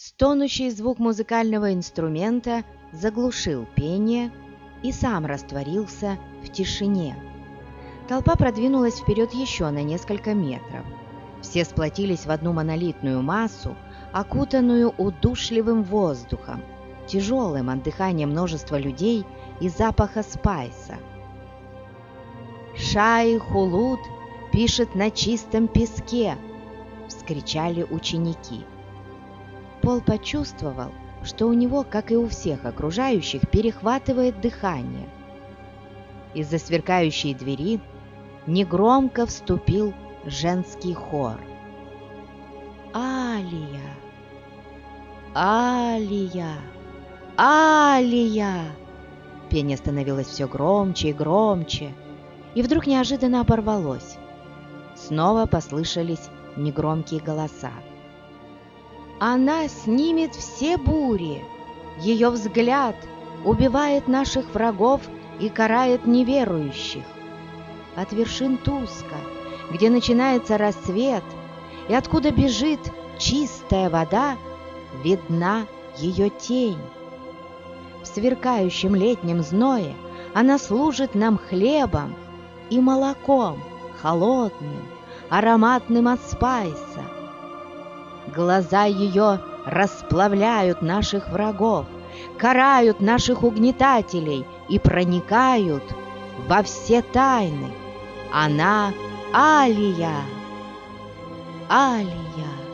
Стонущий звук музыкального инструмента заглушил пение и сам растворился в тишине. Толпа продвинулась вперед еще на несколько метров. Все сплотились в одну монолитную массу, окутанную удушливым воздухом, тяжелым от дыхания множества людей и запаха спайса. «Шай Хулут пишет на чистом песке!» — вскричали ученики. Пол почувствовал, что у него, как и у всех окружающих, перехватывает дыхание. Из-за сверкающей двери негромко вступил женский хор. «Алия! Алия! Алия!» Пение становилось все громче и громче, и вдруг неожиданно оборвалось. Снова послышались негромкие голоса. Она снимет все бури, ее взгляд убивает наших врагов и карает неверующих. От вершин Туска, где начинается рассвет и откуда бежит чистая вода, видна ее тень. В сверкающем летнем зное она служит нам хлебом и молоком, холодным, ароматным от спайса. Глаза ее расплавляют наших врагов, карают наших угнетателей и проникают во все тайны. Она Алия, Алия.